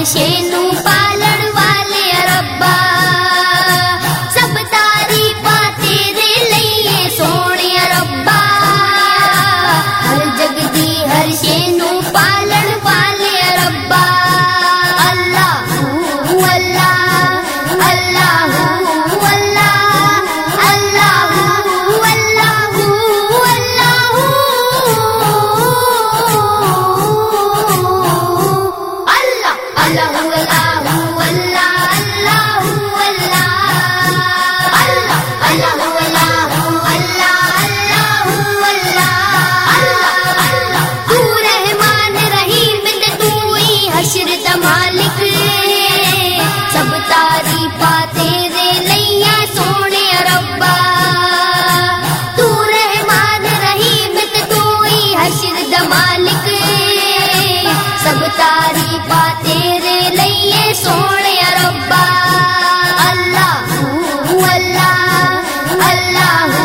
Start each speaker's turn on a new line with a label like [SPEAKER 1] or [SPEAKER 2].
[SPEAKER 1] اللہ اللہ